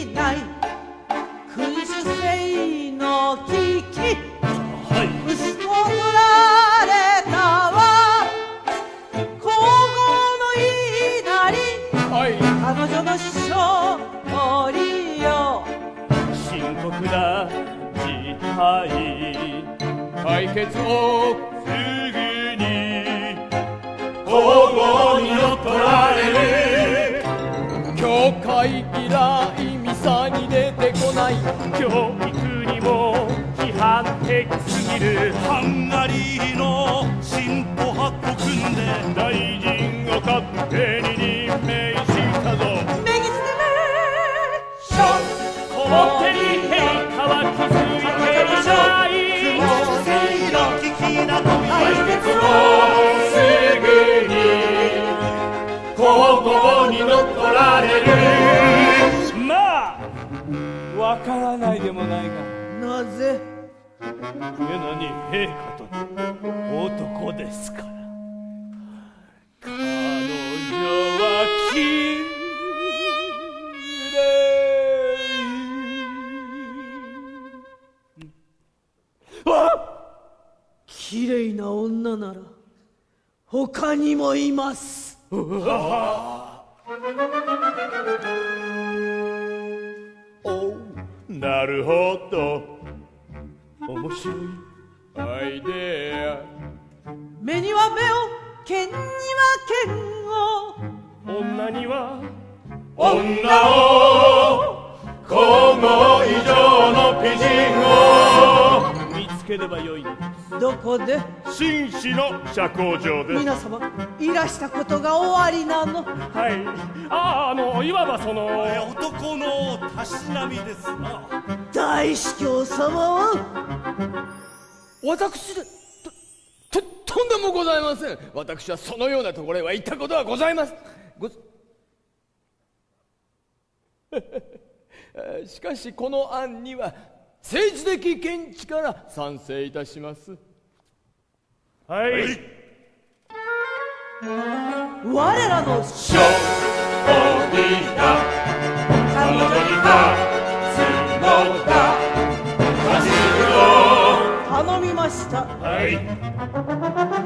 きない。君主制の危機。はい。息子を取られたわ。皇后の祈り。はい。彼女の勝利よ。深刻な事態。解決をすぐに教会嫌いミサに出てこない。教育にも批判的すぎる。ハンガリーの進歩派国で大臣を勝手に任命したぞ。メギステション表に陛下は気づいていない。君主制の危機だと決をすぐに皇后に乗っ取られる。まあわからないでもないがなぜ？上野に陛下と男ですから。彼女はきれいわ綺麗な女なら他にもいます。おなるほど。面白いアイデ目には目を剣には剣を。ア女には女を。皇后以上ければよい。のですどこで？紳士の社交場で皆様いらしたことが終わりなの？はい。あああのいわばその男のたしなみです。な大司教様は？私でとととんでもございません。私はそのようなところへは行ったことはございますごえー しかしこの案には政治的見地から賛成いたします。はい。我らの勝利だ。彼女に勝つのだ。勝ちを頼みました。はい